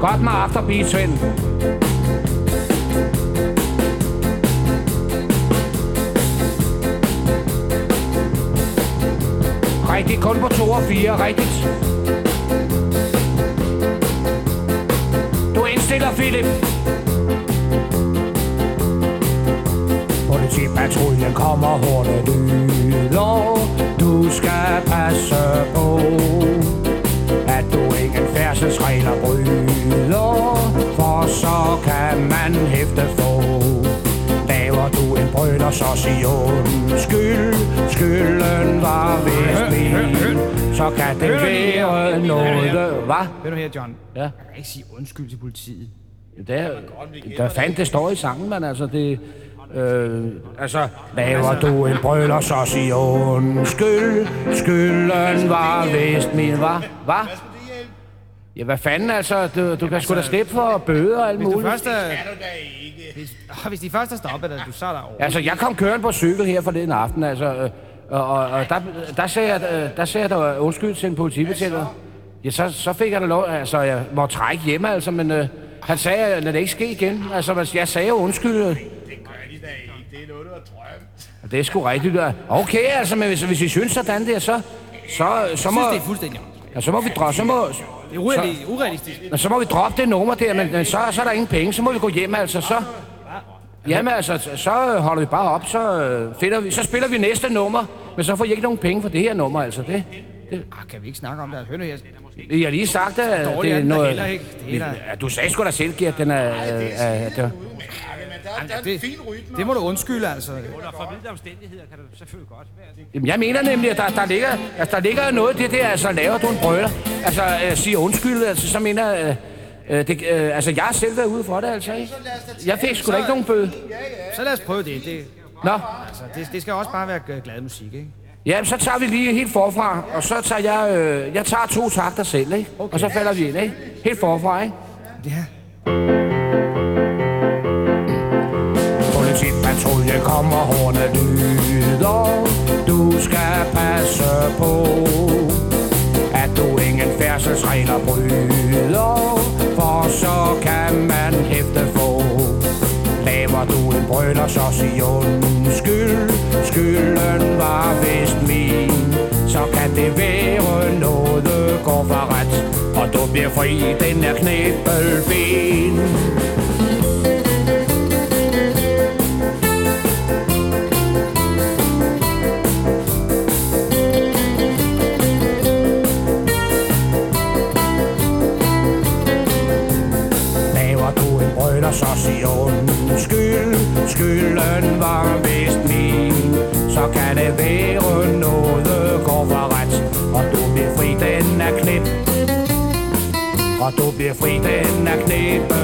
Godt med afterbeat, Svend. Rigtigt, kun på 2 og 4, rigtigt. Du indstiller, Philip. Politipatruljen kommer hurtigt lyder. Du skal passe på, at du ikke færdselsregler bryder. Så kan man hæfte få. Laver du en brøler, så sig undskyld. Skylden var vist min. Så kan det være noget. Hvad? Hør nu her, John. Ja. Jeg kan ikke sige undskyld til politiet. Det er, der fandt det står i sangen, men altså det... Øh, altså, laver du en brøler, så sig undskyld. Skylden var vist min, hvad? Hvad? Ja, hvad fanden altså? Du, du kan sgu da slippe for bøder og alt Hvis du muligt. først er... Hvis, ah, hvis de først har stoppet du så er der over. Altså, jeg kom kørende på cykel her forleden aften, altså... Øh, og, og, og der, der, sagde jeg, øh, der sagde jeg da undskyld til en politibetjenter. Ja, så, så fik jeg da lov, altså, jeg må trække hjemme, altså, men øh, han sagde, at det ikke ske igen. Altså, jeg sagde undskyld. Det gør de da ikke. Det er noget, du har drømt. Det er sgu rigtigt. Okay, altså, men hvis, hvis I synes sådan der, så, så, så, må, Jeg synes, det er fuldstændig ja, så må vi droppe, så må, Det er urealistisk. urealistisk. så må vi droppe det nummer der, men, men så, så er der ingen penge, så må vi gå hjem, altså, så... Jamen altså, så holder vi bare op, så, øh, finder vi, så spiller vi næste nummer, men så får I ikke nogen penge for det her nummer, altså. Det, det, Ah, kan vi ikke snakke om det? Hør nu her. jeg har lige sagt, at det er noget... ikke. Det er Ja, du sagde sgu da selv, Gert, den er... Men der, der er en Det, fin rytme. det må du undskylde, altså. Under formidlede omstændigheder kan det selvfølgelig godt være. Jamen, jeg mener nemlig, at der, der, ligger, altså, der ligger noget det der, altså laver du en brøler, altså øh, siger undskyld, altså så mener jeg, øh, øh, det, øh, altså jeg har selv været ude for det, altså ikke? Jeg fik sgu da ikke nogen bøde. Så lad os prøve det. det Nå, altså, det, det skal også bare være glad musik, ikke? ja, så tager vi lige helt forfra, og så tager jeg, øh, jeg tager to takter selv, ikke? Okay. Og så falder vi ind, ikke? Helt forfra, ikke? Ja. Politipatrulje kommer hårde lyder Du skal passe på færdselsregler bryder For så kan man hæfte få Laver du en brøler, så sig undskyld. Skylden var vist min. Så kan det være noget går for ret Og du bliver fri, den er knæbelben brøler, skyld Skylden var vist min. Så kan det være noget går for ret. Og du bliver fri, den er knip Og du bliver fri, den er knæbelfin